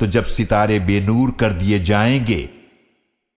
तो जब सितारे बेनूर कर दिए जाएँगे